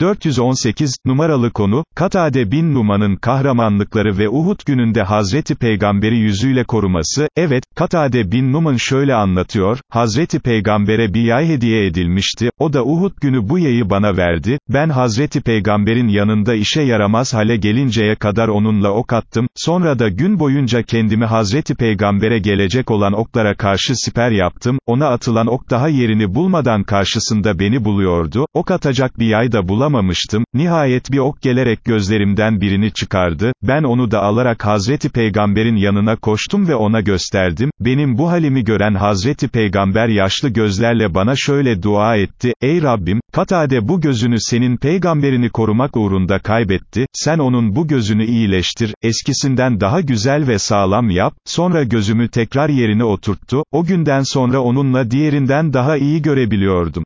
418, numaralı konu, Katade bin Numan'ın kahramanlıkları ve Uhud gününde Hazreti Peygamberi yüzüyle koruması, evet, Katade bin Numan şöyle anlatıyor, Hazreti Peygamber'e bir yay hediye edilmişti, o da Uhud günü bu yayı bana verdi, ben Hazreti Peygamber'in yanında işe yaramaz hale gelinceye kadar onunla ok attım, sonra da gün boyunca kendimi Hazreti Peygamber'e gelecek olan oklara karşı siper yaptım, ona atılan ok daha yerini bulmadan karşısında beni buluyordu, ok atacak bir yay da bulamadım, bulamamıştım, nihayet bir ok gelerek gözlerimden birini çıkardı, ben onu da alarak Hazreti Peygamber'in yanına koştum ve ona gösterdim, benim bu halimi gören Hazreti Peygamber yaşlı gözlerle bana şöyle dua etti, ey Rabbim, Katade bu gözünü senin peygamberini korumak uğrunda kaybetti, sen onun bu gözünü iyileştir, eskisinden daha güzel ve sağlam yap, sonra gözümü tekrar yerine oturttu, o günden sonra onunla diğerinden daha iyi görebiliyordum.